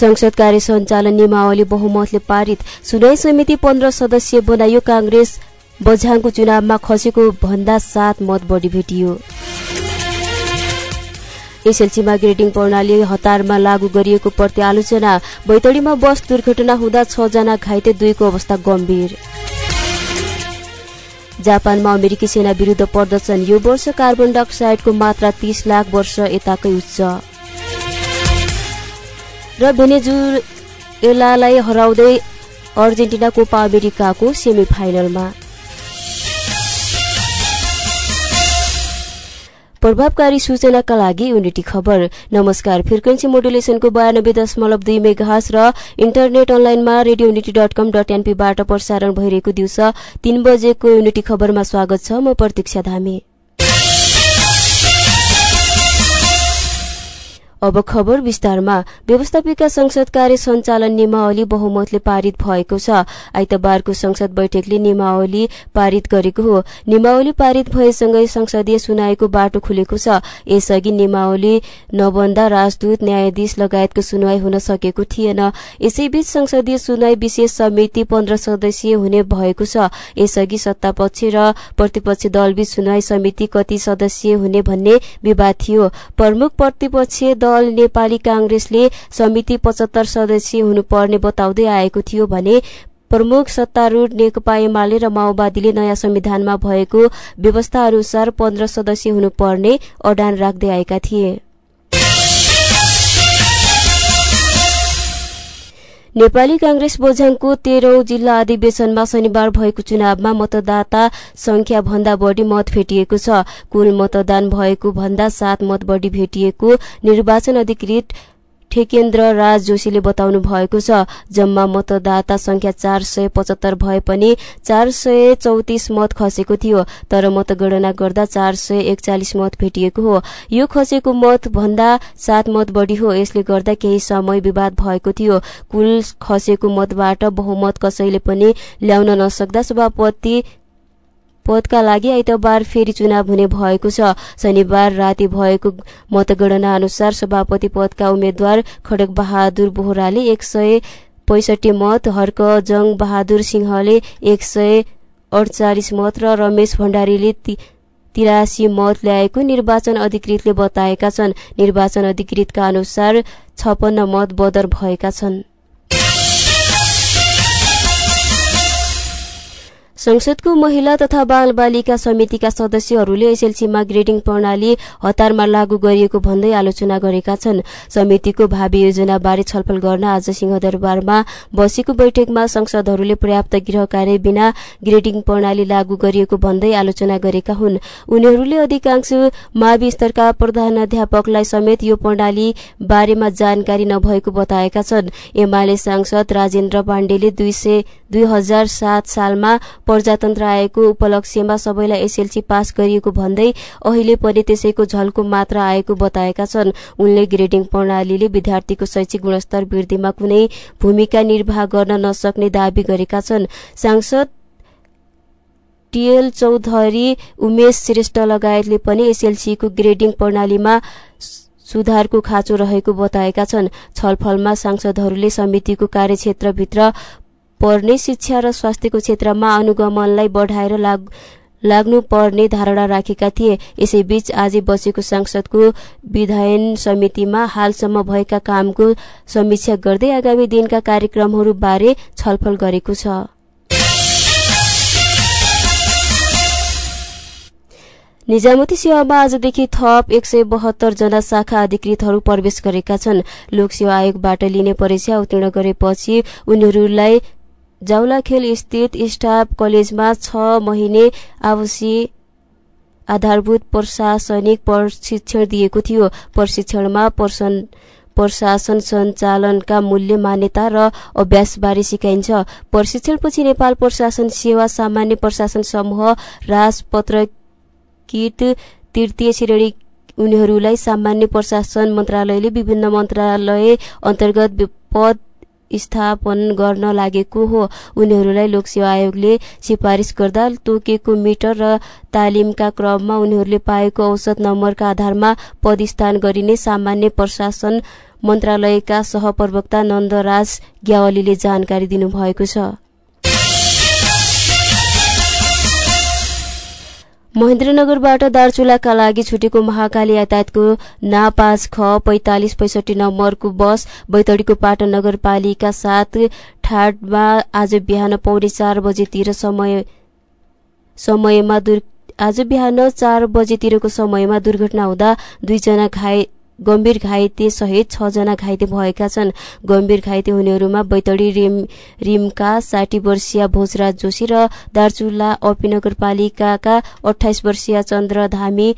संसद कार्य सञ्चालन नियमावली बहुमतले पारित। सुनाई समिति पन्ध्र सदस्यीय बनाइयो काङ्ग्रेस। बझाङको चुनावमा खसेको भन्दा सात मत बढी भेटियो। एसएलसीमा ग्रेडिङ प्रणाली हतारमा लागू गरिएको प्रति आलोचना। बैतडीमा बस दुर्घटना हुँदा छजना घाइते दुईको अवस्था गम्भीर। जापानमा अमेरिकी सेना विरूद्ध प्रदर्शन। यो वर्ष कार्बन डाइअक्साइडको मात्रा तीस लाख वर्ष यताकै उच्च। र भेनेजुएलालाई हराउँदै अर्जेन्टिना कोपा अमेरिकाको सेमी फाइनलमा प्रभावकारी सूचनाका लागि युनिटी खबर। नमस्कार फ्रिक्वेन्सी मोडुलेसनको बयानब्बे दशमलव दुई मेघास र इन्टरनेट अनलाइनमा radio unity dot com dot एनपीबाट प्रसारण भइरहेको दिउँसो तीन बजेको युनिटी खबरमा स्वागत छ। म प्रतीक्षा धामी। अब खबर विस्तारमा व्यवस्थापिका संसद कार्य सञ्चालन नियमावली बहुमतले पारित भएको छ। आइतबारको संसद बैठकले नियमावली पारित गरेको हो। नियमावली पारित भएसँगै संसदीय सुनाईको बाटो खुलेको छ। यसअघि नियमावली नबन्दा राजदूत न्यायाधीश लगायतको सुनवाई हुन सकेको थिएन। यसैबीच संसदीय सुनवाई विशेष समिति पन्ध्र सदस्यीय हुने भएको छ। यसअघि सत्तापक्ष र प्रतिपक्ष दलबीच सुनवाई समिति कति सदस्यीय हुने भन्ने विवाद थियो। प्रमुख प्रतिपक्ष दल नेपाली कांग्रेसले समिति पचहत्तर सदस्यीय हुनुपर्ने बताउँदै आएको थियो भने प्रमुख सत्तारूढ़ नेकपा एमाले र माओवादीले नयाँ संविधानमा भएको व्यवस्था अनुसार पन्ध्र सदस्य हुनुपर्ने अडान राख्दै आएका थिए। नेपाली कांग्रेस बोझाङको तेह्रौं जिल्ला अधिवेशनमा शनिबार भएको चुनावमा मतदाता संख्या भन्दा बढ़ी मत भेटिएको छ। कुल मतदान भएको भन्दा सात मत बढ़ी भेटिएको निर्वाचन अधिकृत ठेकेन्द्र राज जोशीले बताउनु भएको छ जम्मा मतदाता संख्या चार सय पचहत्तर भए पनि चार सय चौतिस मत खसेको थियो तर मतगणना गर्दा चार सय एकचालिस मत भेटिएको हो। यो खसेको मत भन्दा सात मत बढ़ी हो यसले गर्दा केही समय विवाद भएको थियो। कुल खसेको मतबाट बहुमत कसैले पनि ल्याउन नसक्दा सभापति पदका लागि आइतबार फेरि चुनाव हुने भएको छ। शनिबार राति भएको मतगणना अनुसार सभापति पदका उम्मेद्वार खडक बहादुर बोहराले एक सय पैसठी मत हर्क जङ बहादुर सिंहले एक सय अडचालिस मत र रमेश भण्डारीले तिरासी मत ल्याएको निर्वाचन अधिकृतले बताएका छन्। निर्वाचन अधिकृतका अनुसार छपन्न मत बदर भएका छन्। संसदको महिला तथा बाल बालिका समितिका सदस्यहरूले एसएलसीमा ग्रेडिङ प्रणाली हतारमा लागू गरिएको भन्दै आलोचना गरेका छन्। समितिको भावी योजनाबारे छलफल गर्न आज सिंहदरबारमा बसेको बैठकमा संसदहरूले पर्याप्त गृह कार्य बिना ग्रेडिङ प्रणाली लागू गरिएको भन्दै आलोचना गरेका हुन्। उनीहरूले अधिकांश मावि स्तरका प्रधानाध्यापकलाई समेत यो प्रणाली बारेमा जानकारी नभएको बताएका छन्। एमाले सांसद राजेन्द्र पाण्डेले दुई हजार सात सालमा प्रजातन्त्र आएको उपलक्ष्यमा सबैलाई एसएलसी पास गरिएको भन्दै अहिले पनि त्यसैको झल्को मात्र आएको बताएका छन्। उनले ग्रेडिङ प्रणालीले विद्यार्थीको शैक्षिक गुणस्तर वृद्धिमा कुनै भूमिका निर्वाह गर्न नसक्ने दावी गरेका छन्। सांसद टीएल चौधरी उमेश श्रेष्ठ लगायतले पनि एसएलसीको ग्रेडिङ प्रणालीमा सुधारको खाँचो रहेको बताएका छन्। छलफलमा सांसदहरूले समितिको कार्यक्षेत्रभित्र पर्ने शिक्षा र स्वास्थ्यको क्षेत्रमा अनुगमनलाई बढाएर लाग्नु पर्ने धारणा राखेका थिए। यसैबीच आज बसेको संसदको विधायन समितिमा हालसम्म भएका कामको समीक्षा गर्दै आगामी दिनका कार्यक्रमहरूबारे छलफल गरेको छ। निजामती सेवामा आजदेखि थप एक सय बहत्तर जना शाखा अधिकृतहरू प्रवेश गरेका छन्। लोकसेवा आयोगबाट लिने परीक्षा उत्तीर्ण गरेपछि उनीहरूलाई जाउलाखेल स्थित स्टाफ कलेजमा छ महिने आवासीय आधारभूत प्रशासनिक प्रशिक्षण दिएको थियो। प्रशिक्षणमा प्रशासन सञ्चालनका मूल्य मान्यता र अभ्यासबारे सिकाइन्छ। प्रशिक्षणपछि नेपाल प्रशासन सेवा सामान्य प्रशासन समूह राजपत्र किट तृतीय श्रेणी उनीहरूलाई सामान्य प्रशासन मन्त्रालयले विभिन्न मन्त्रालय अन्तर्गत पद स्थापन गर्न लागेको हो। उनीहरूलाई लोकसेवा आयोगले सिफारिस गर्दा तोकेको मिटर र तालिमका क्रममा उनीहरूले पाएको औसत नम्बरका आधारमा पदस्थान गरिने सामान्य प्रशासन मन्त्रालयका सहप्रवक्ता नन्दराज ग्यावालीले जानकारी दिनुभएको छ। महेन्द्रनगरबाट दार्चुलाका लागि छुटेको महाकाली यातायातको ना पाँच ख पैंतालिस पैसठी नम्बरको बस बैतडीको पाटन नगरपालिका साथ ठाडमा आज बिहान पौने चार बजेतिर समय समयमा आज बिहान चार बजेतिरको समयमा दुर्घटना हुँदा दुईजना घाइ गम्भीर घाइते सहित छजना घाइते भएका छन्। गम्भीर घाइते हुनेहरूमा बैतडी रिम रिमका साठी वर्षीय भोजराज जोशी र दार्चुला अपी नगरपालिकाका अठाइस वर्षीय चन्द्र धामी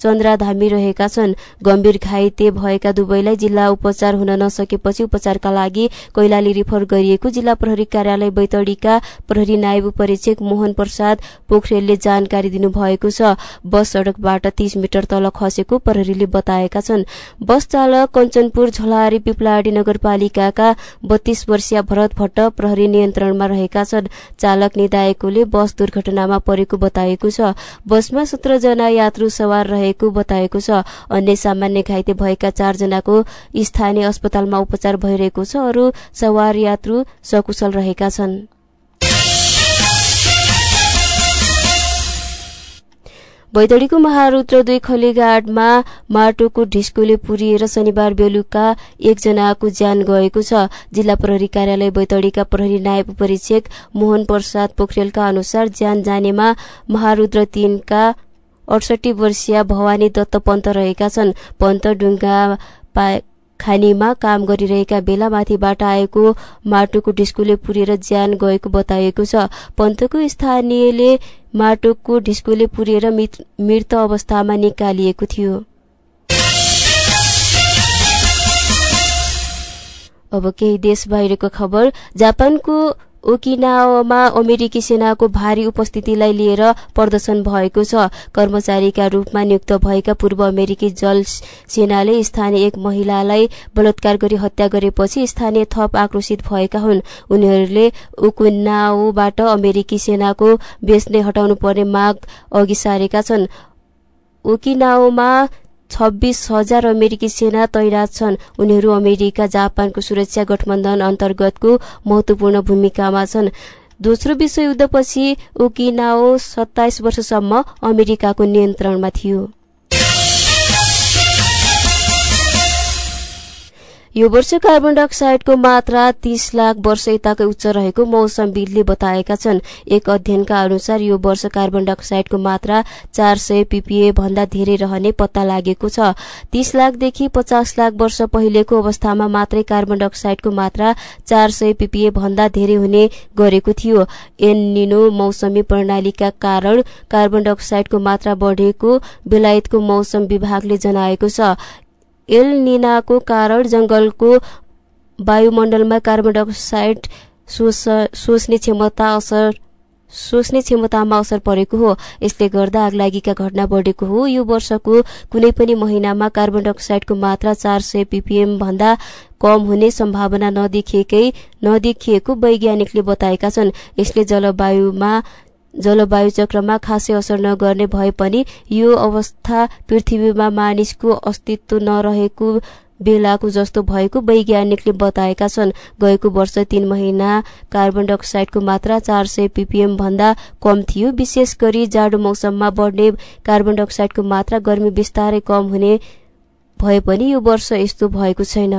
चन्द्राधामी रहेका छन्। गम्भीर घाइते भएका दुवैलाई जिल्ला उपचार हुन नसकेपछि उपचारका लागि कैलाली रिफर गरिएको जिल्ला प्रहरी कार्यालय बैतडीका प्रहरी नायब परीक्षक मोहन प्रसाद पोखरेलले जानकारी दिनुभएको छ। बस सड़कबाट तीस मिटर तल खसेको प्रहरीले बताएका छन्। बस चालक कञ्चनपुर झलारी पिपलाडी नगरपालिकाका बत्तीस वर्षीय भरत भट्ट प्रहरी नियन्त्रणमा रहेका छन्। चालक निधाएकोले बस दुर्घटनामा परेको बताएको छ। बसमा सत्रजना यात्रु सवार रहे भएको बताएको छ। अन्य सामान्य घाइते भएका चारजनाको स्थानीय अस्पतालमा उपचार भइरहेको छ। अरू सवार यात्रु सकुशल रहेका छन्। बैतडीको महारुद्र दुई खलीघाटमा माटोको ढिस्कोले पुरिएर शनिबार बेलुका एकजनाको ज्यान गएको छ। जिल्ला प्रहरी कार्यालय बैतडीका प्रहरी नायब परीक्षक मोहन प्रसाद पोखरेलका अनुसार ज्यान जानेमा महारुद्र तीनका अडसठी वर्षीय भवानी दत्त पन्त रहेका छन्। पन्त डुङ्गा खानीमा काम गरिरहेका बेला माथिबाट आएको माटोको ढिस्कुले पुरेर ज्यान गएको बताइएको छ। पन्तको स्थानीयले माटोको ढिस्कुले पुरेर मृत अवस्थामा निकालिएको थियो। अब केही देश बाहिरको खबर। जापानको ओकिनावामा अमेरिकी सेनाको भारी उपस्थितिलाई लिएर प्रदर्शन भएको छ। कर्मचारीका रूपमा नियुक्त भएका पूर्व अमेरिकी जल सेनाले स्थानीय एक महिलालाई बलात्कार गरी हत्या गरेपछि स्थानीय थप आक्रोशित भएका हुन्। उनीहरूले ओकिनावाबाट अमेरिकी सेनाको बेच्ने हटाउनु पर्ने माग अघि सारेका छन्। ओकिनाओमा छब्बीस हजार अमेरिकी सेना तैनात छन्। उनीहरू अमेरिका जापानको सुरक्षा गठबन्धन अन्तर्गतको महत्वपूर्ण भूमिकामा छन्। दोस्रो विश्वयुद्धपछि ओकिनाओ सत्ताइस वर्षसम्म अमेरिकाको नियन्त्रणमा थियो। यो वर्ष कार्बन डाइअक्साइडको मात्रा तीस लाख वर्ष यताकै उच्च रहेको मौसमविदले बताएका छन्। एक अध्ययनका अनुसार यो वर्ष कार्बन डाइअक्साइडको मात्रा चार सय पीपीए भन्दा धेरै रहने पत्ता लागेको छ। तीस लाखदेखि पचास लाख वर्ष पहिलेको अवस्थामा मात्रै कार्बन डाइअक्साइडको मात्रा चार सय पीपीए भन्दा धेरै हुने गरेको थियो। एननिनो मौसमी प्रणालीका कारण कार्बन डाइअक्साइडको मात्रा बढेको बेलायतको मौसम विभागले जनाएको छ। एल निनाको कारण जंगलको वायुमण्डलमा कार्बन डाइअक्साइड सोच्ने क्षमता असर सोच्ने क्षमतामा असर परेको हो। यसले गर्दा आगलागीका घटना बढेको हो। यो वर्षको कुनै पनि महिनामा कार्बन डाइअक्साइडको मात्रा चार सय पीपीएम भन्दा कम हुने सम्भावना नदेखिएकै नदेखिएको वैज्ञानिकले बताएका छन्। यसले जलवायुमा जलवायु चक्रमा खासै असर नगर्ने भए पनि यो अवस्था पृथ्वीमा मानिसको अस्तित्व नरहेको बेलाको जस्तो भएको वैज्ञानिकले बताएका छन्। गएको वर्ष तीन महिना कार्बन डाइअक्साइडको मात्रा चार सय पीपीएम भन्दा कम थियो। विशेष गरी जाडो मौसममा बढ्ने कार्बन डाइअक्साइडको मात्रा गर्मी बिस्तारै कम हुने भए पनि यो वर्ष यस्तो भएको छैन।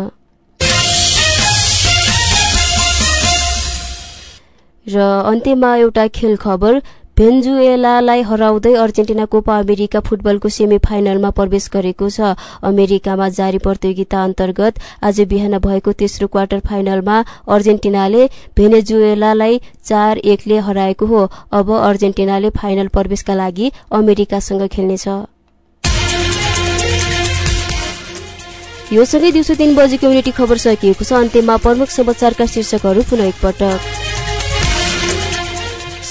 र अन्त्यमा एउटा खेल खबर भेन्जुएलालाई हराउँदै अर्जेन्टिना कोपा अमेरिका फुटबलको सेमी फाइनलमा प्रवेश गरेको छ। अमेरिकामा जारी प्रतियोगिता अन्तर्गत आज बिहान भएको तेस्रो क्वार्टर फाइनलमा अर्जेन्टिनाले भेनेजुएलालाई चार एकले हराएको हो। अब अर्जेन्टिनाले फाइनल प्रवेशका लागि अमेरिकासँग खेल्नेछ। यो सँगै दिउँसो तीन बजेको युनिटी खबर सकिएको छ। अन्त्यमा प्रमुख समाचारका शीर्षकहरू पुनः एकपटक।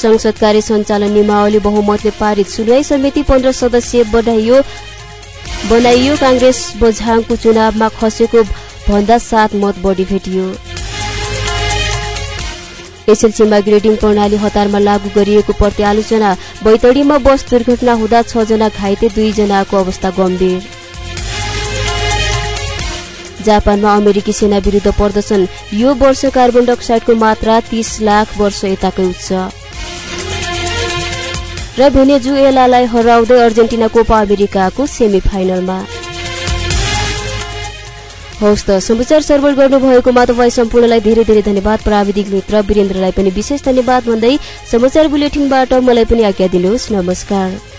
संसद कार्य सञ्चालन नियमावली बहुमतले पारित सुनवाई समिति पन्ध्र सदस्य बनाइयो बनाइयो। काङ्ग्रेस बझाङको चुनावमा खसेको भन्दा सात मत बढी भेटियो। एसएलसीमा ग्रेडिङ प्रणाली हतारमा लागू गरिएको पर्त्यालोचना बैतडीमा बस दुर्घटना हुँदा छजना घाइते दुईजनाको अवस्था गम्भीर। जापानमा अमेरिकी सेना विरूद्ध प्रदर्शन यो वर्ष कार्बन डाइअक्साइडको मात्रा तीस लाख वर्ष यताकै उच्च। र भेनेजुएलालाई हराउँदै अर्जेन्टिना कोपा अमेरिकाको सेमी फाइनलमा हौस् त समाचार सर्वल गर्नुभएकोमा तपाईँ सम्पूर्णलाई धेरै धेरै धन्यवाद। प्राविधिक मित्र वीरेन्द्रलाई पनि विशेष धन्यवाद भन्दै समाचार बुलेटिनबाट मलाई पनि आज्ञा दिनुहोस्। नमस्कार।